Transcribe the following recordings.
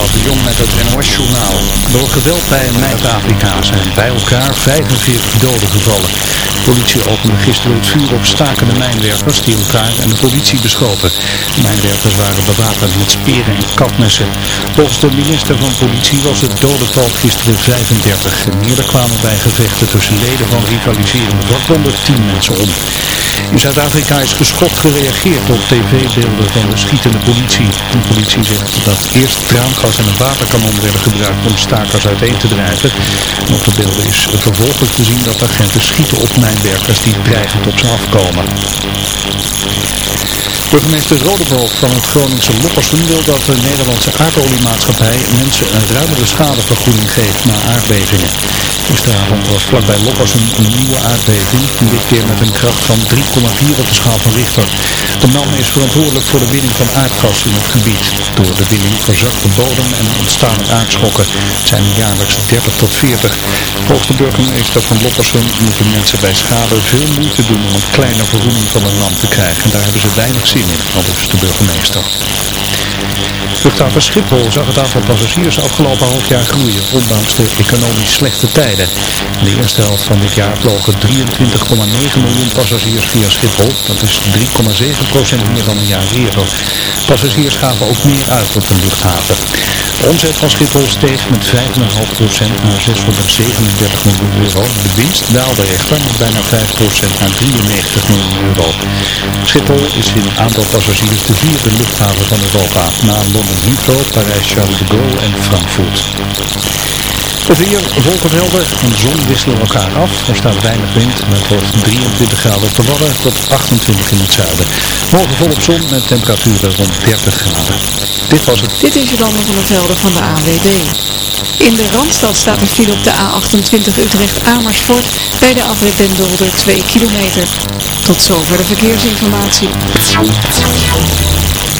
De Jong met het NOS-journaal. Door geweld bij meid Afrika zijn bij elkaar 45 doden gevallen. De politie opende gisteren het vuur op stakende mijnwerkers die elkaar en de politie beschoten. De mijnwerkers waren bewapend met speren en kapmessen. Volgens de minister van Politie was het dodental gisteren 35. En kwamen bij gevechten tussen leden van rivaliserende vakbonden 10 mensen om. In Zuid-Afrika is geschokt gereageerd op tv-beelden van de schietende politie. De politie zegt dat eerst traangas en een waterkanon werden gebruikt om stakers uiteen te drijven. En op de beelden is vervolgens te zien dat agenten schieten op mijnwerkers die dreigend op ze afkomen. Burgemeester Rodeboog van het Groningse Loppersum wil dat de Nederlandse aardoliemaatschappij mensen een ruimere schadevergoeding geeft na aardbevingen. Gisteravond was vlakbij Loppersum een nieuwe aardbeving, dit keer met een kracht van 3,4 op de schaal van Richter. De man is verantwoordelijk voor de winning van aardgas in het gebied. Door de winning verzakt de bodem en ontstaan aardschokken. Het zijn jaarlijks 30 tot 40. Volgens de burgemeester van Loppersum moeten mensen bij schade veel moeite doen om een kleine vergoeding van een land te krijgen. En daar hebben ze weinig zin in, aldus de burgemeester. Luchthaven Schiphol zag het aantal passagiers afgelopen half jaar groeien, ondanks de economisch slechte tijden. In de eerste helft van dit jaar vlogen 23,9 miljoen passagiers via Schiphol. Dat is 3,7% meer dan een jaar eerder. Passagiers gaven ook meer uit op de luchthaven. De omzet van Schiphol steeg met 5,5% naar 637 miljoen euro. De winst daalde echter met bijna 5% naar 93 miljoen euro. Schiphol is in aantal passagiers de vierde luchthaven van Europa, na Londen Heathrow, Parijs Charles de Gaulle en Frankfurt. Het weer wolkenvelden en zon wisselen elkaar af. Er staat weinig wind en het wordt 23 graden Wadden tot 28 in het zuiden. Morgen volop zon met temperaturen rond 30 graden. Dit was het. Dit is Jolande van der Velden van de AWB. In de Randstad staat een file op de A28 Utrecht-Amersfoort bij de afrit Den Dolder 2 kilometer. Tot zover de verkeersinformatie.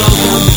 Don't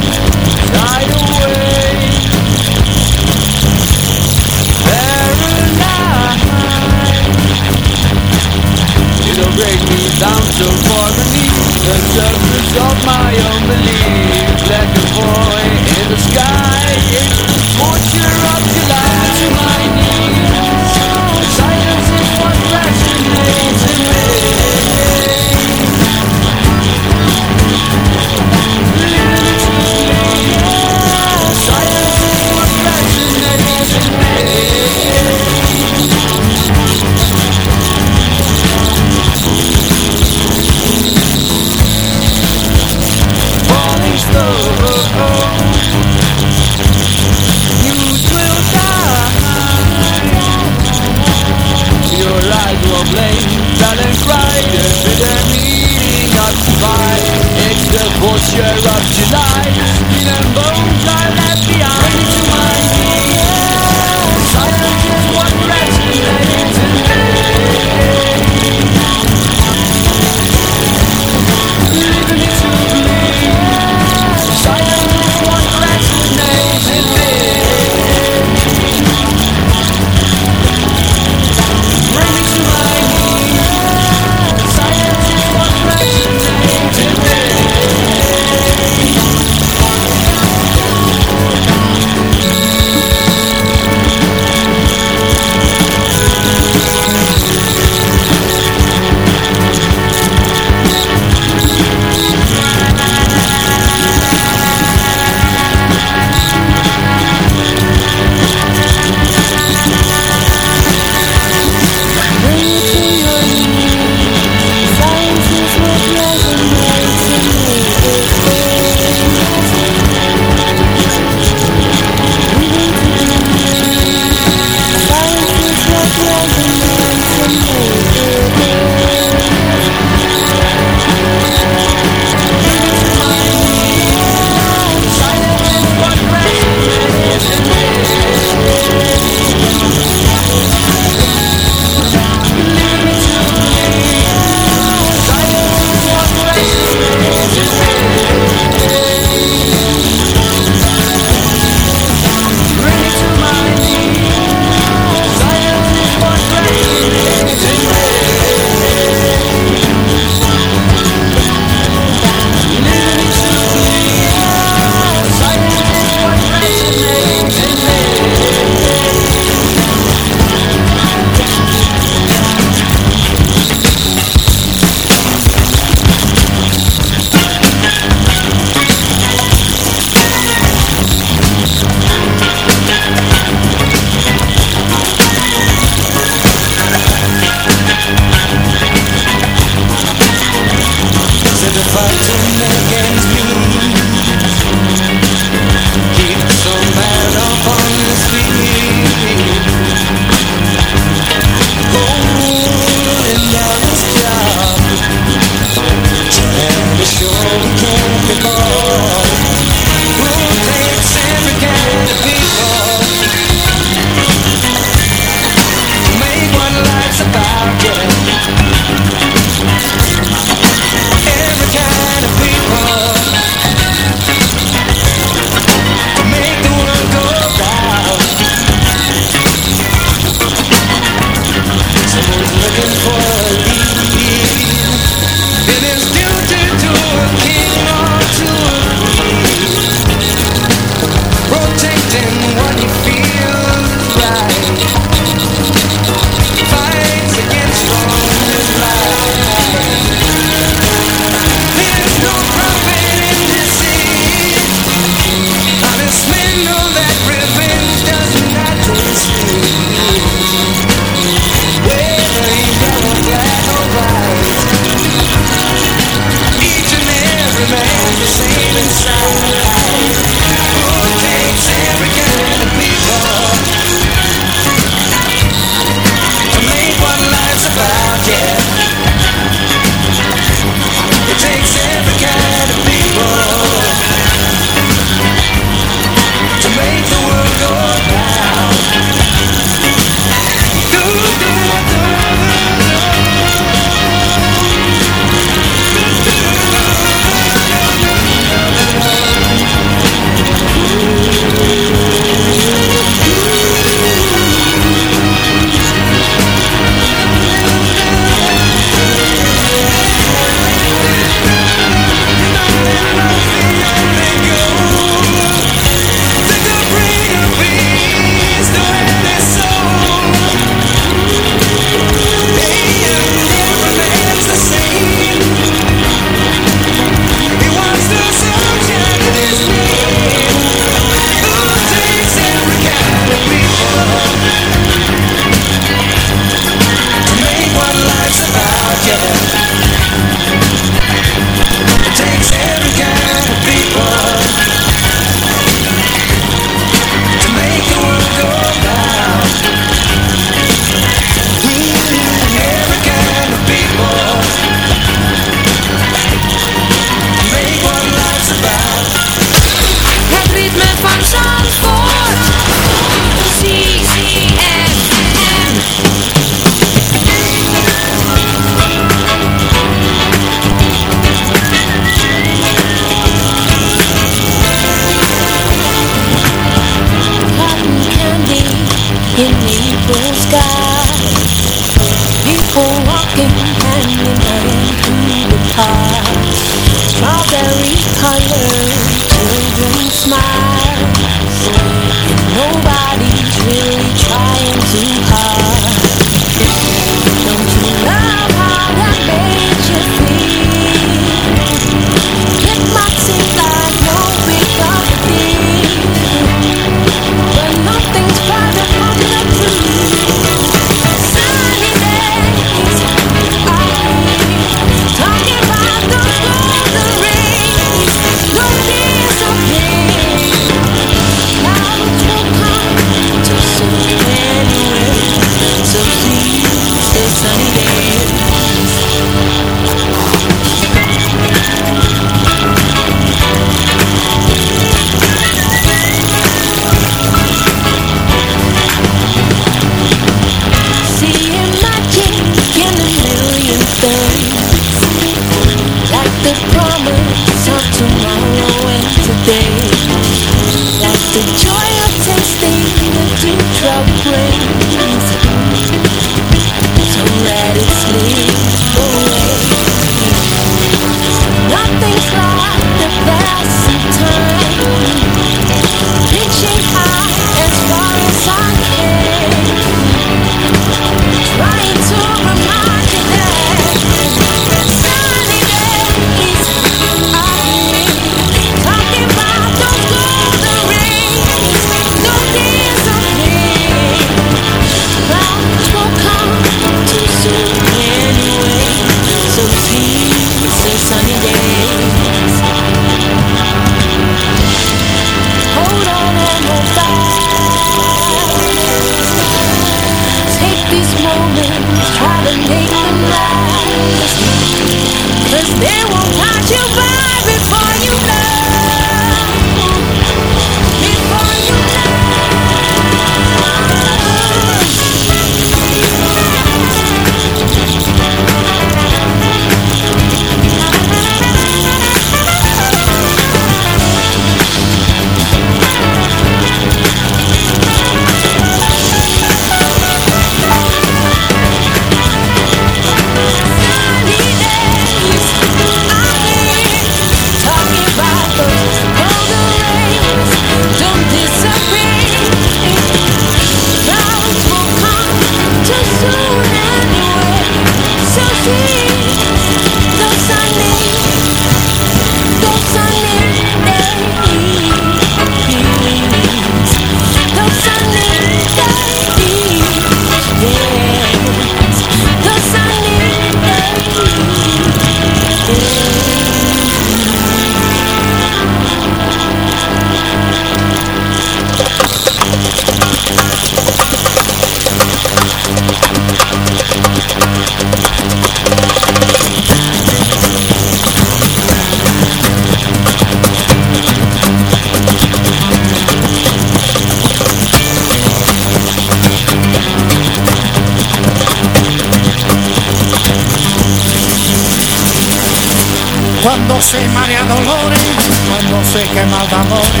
sé que mal de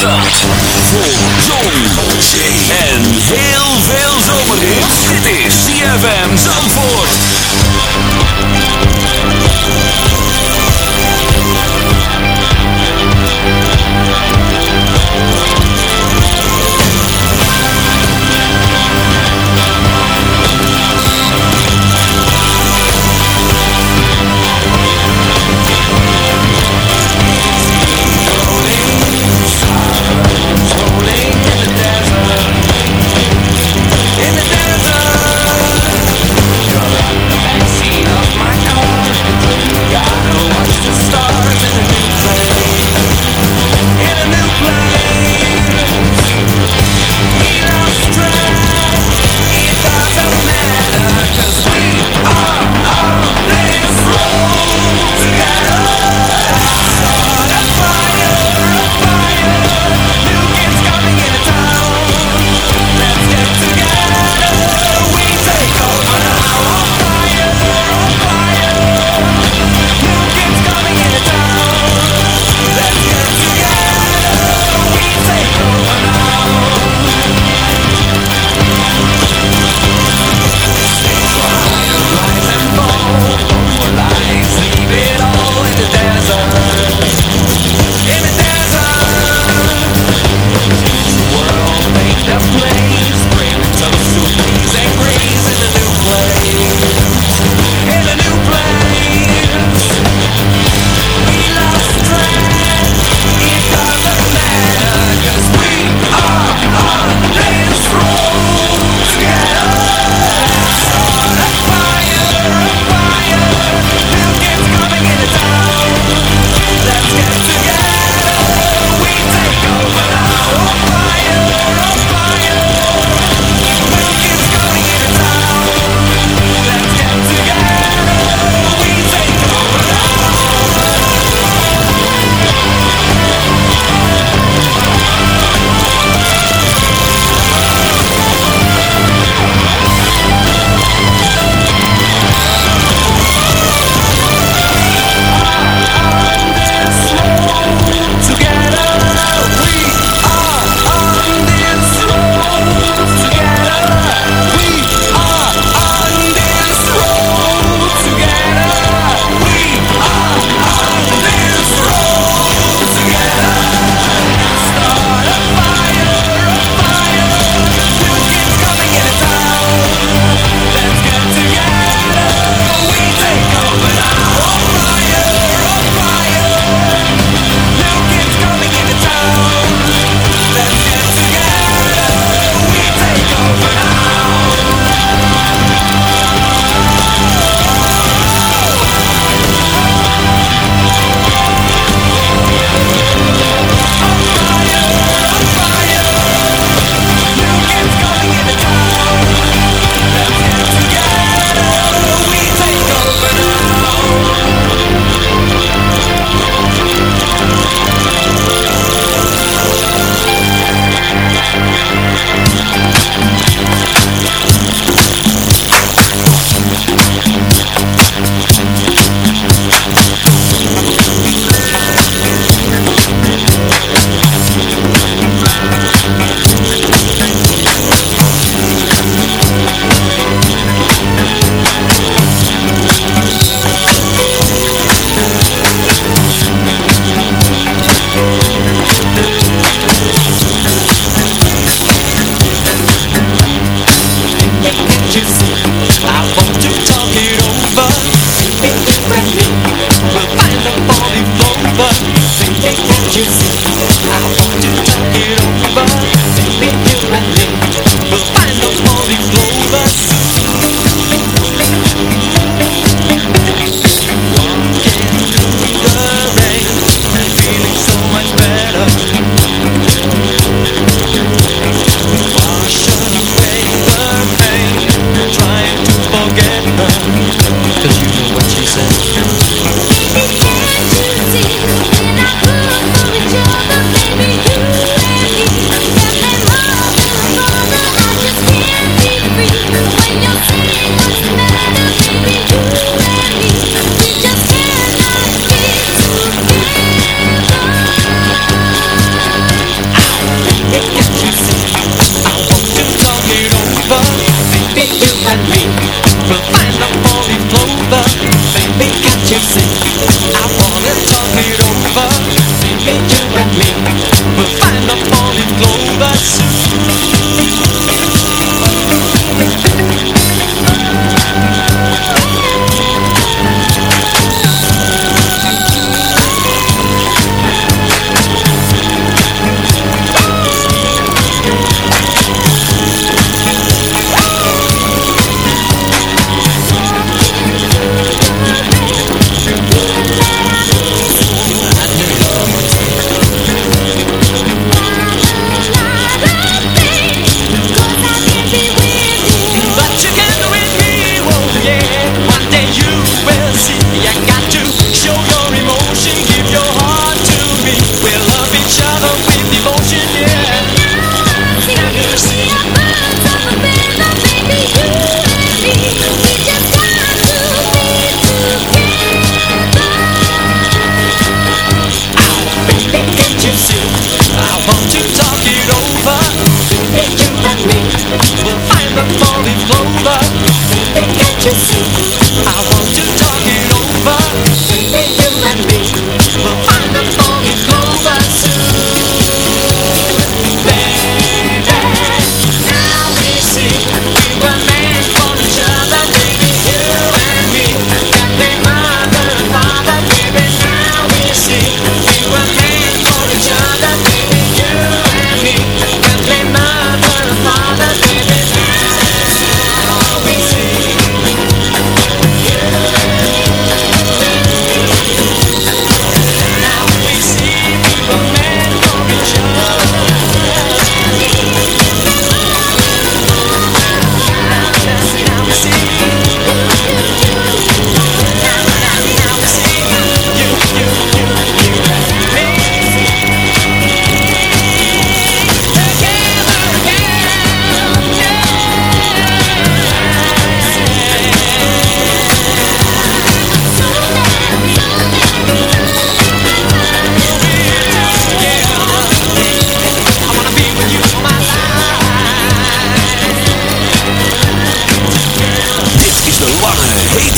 Zandvoort. Vol zon, en heel veel zomerhit. Dit is ZFM Zandvoort.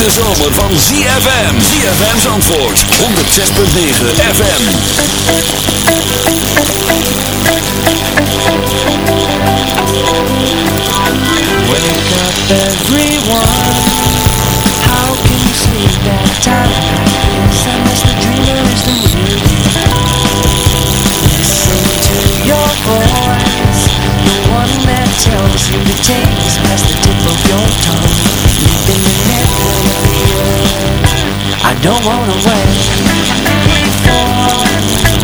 hete zomer van ZFM. ZFM's antwoord. 106.9 FM. Wake up everyone. How can you sleep that time? Yes, unless the dreamer is the weird. Listen to your voice. The one that tells you the things past the tip of your tongue. Don't wanna wait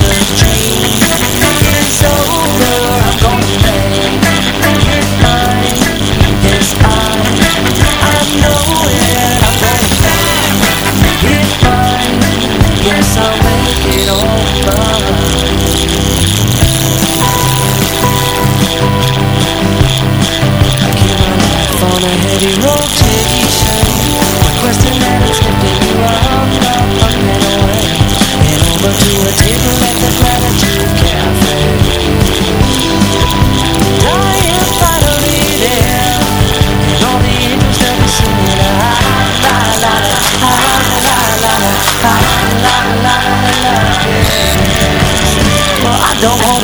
the dream. Over. I'm gonna. Mine. I know it. I'm gonna mine. Yes, I'll make it. I keep my life on a heavy rotate. And over to a table at Cafe I am finally there And all the angels la la, la la la la, la la la la la Well, I don't want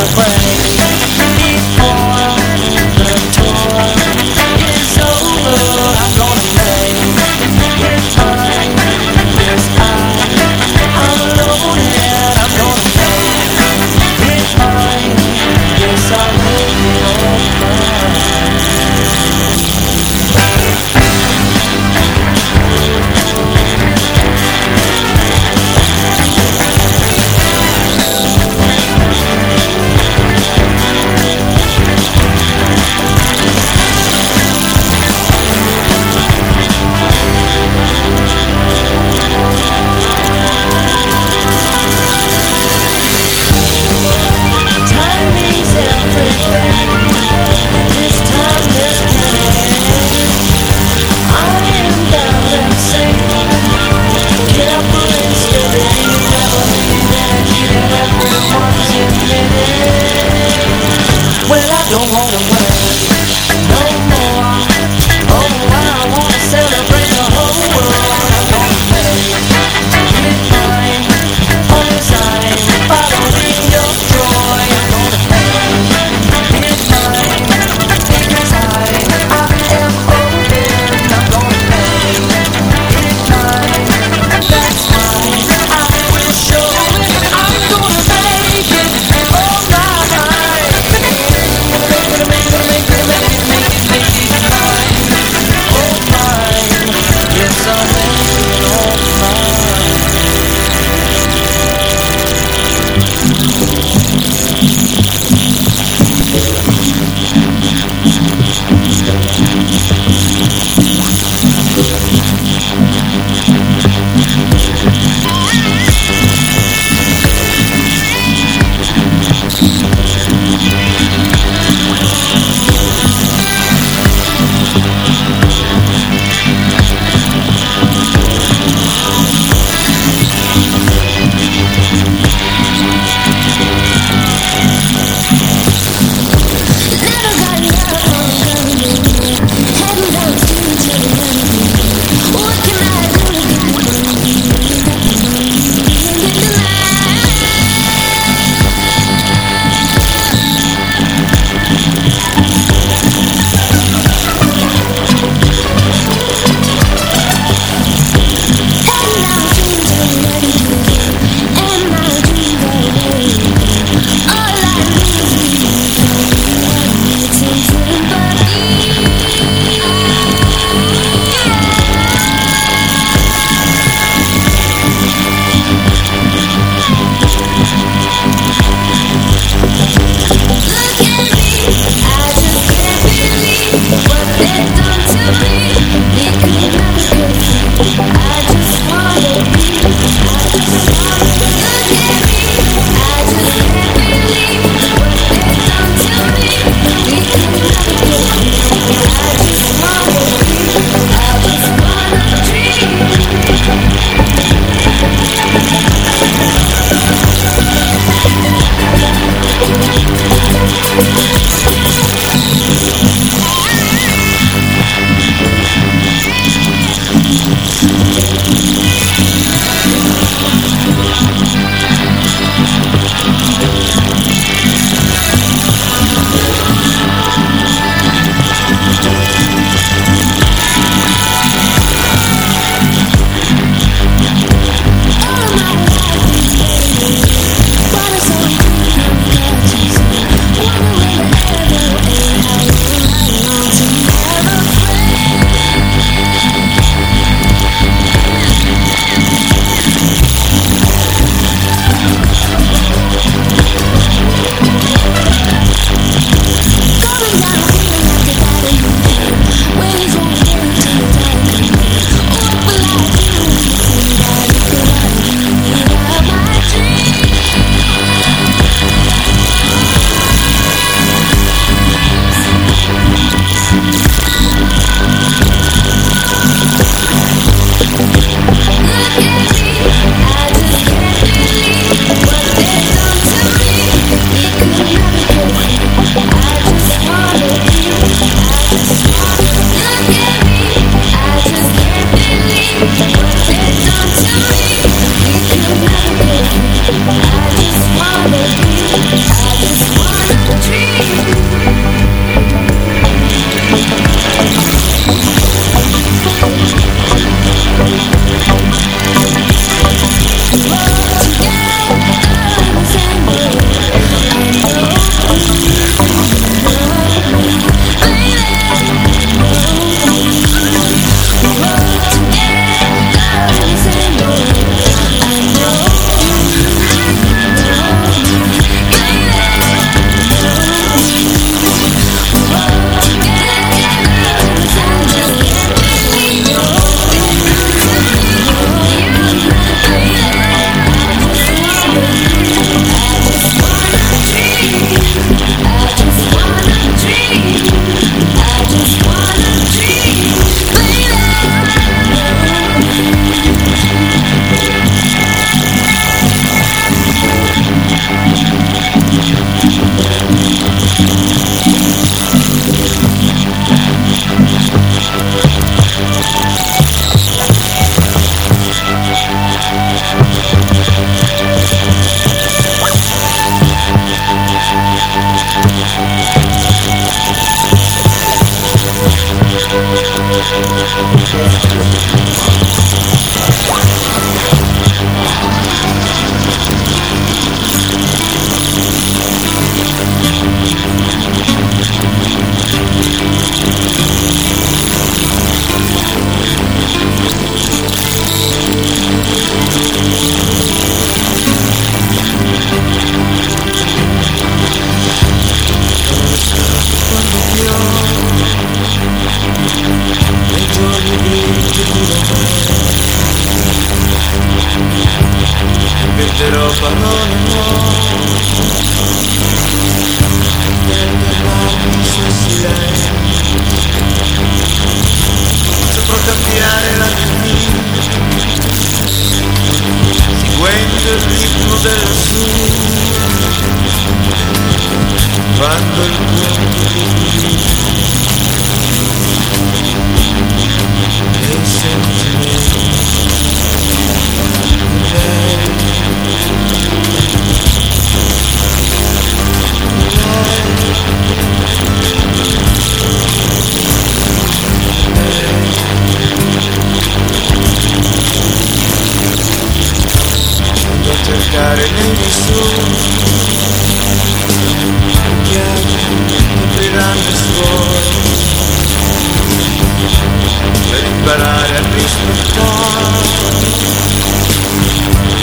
imparare a rispettare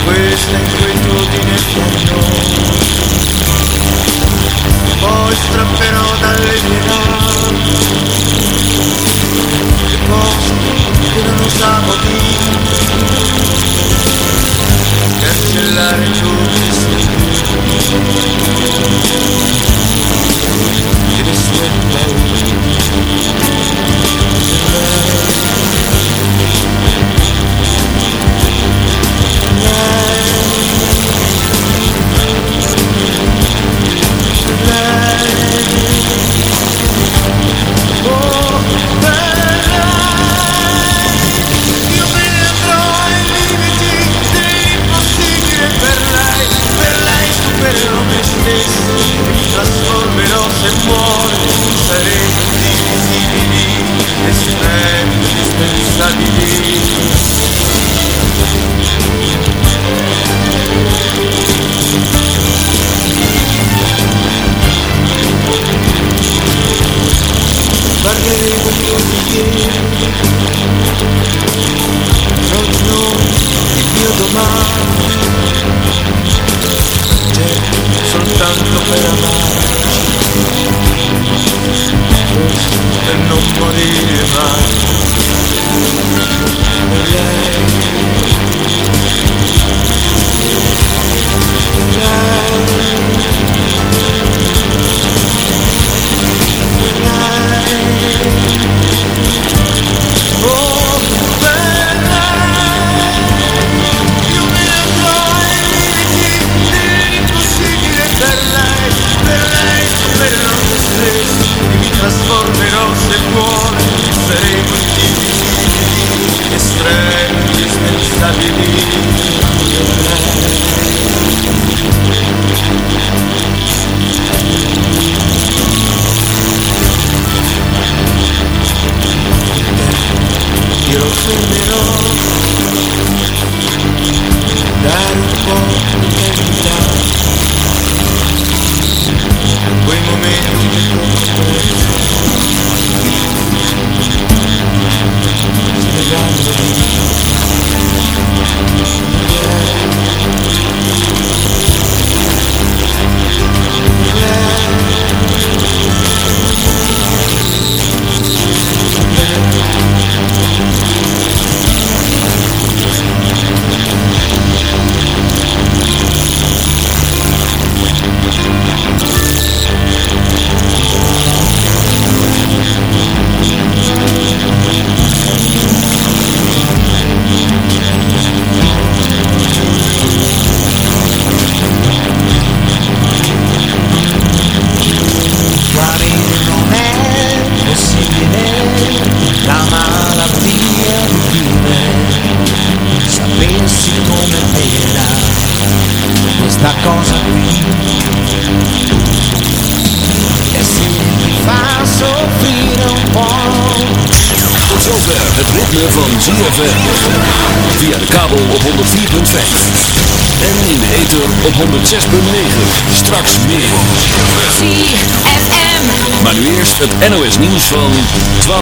questa inquietudine che ho poi strapperò dalle mie mani le cose che non usavo dire. cancellare ciò i giorni stessi che rispetta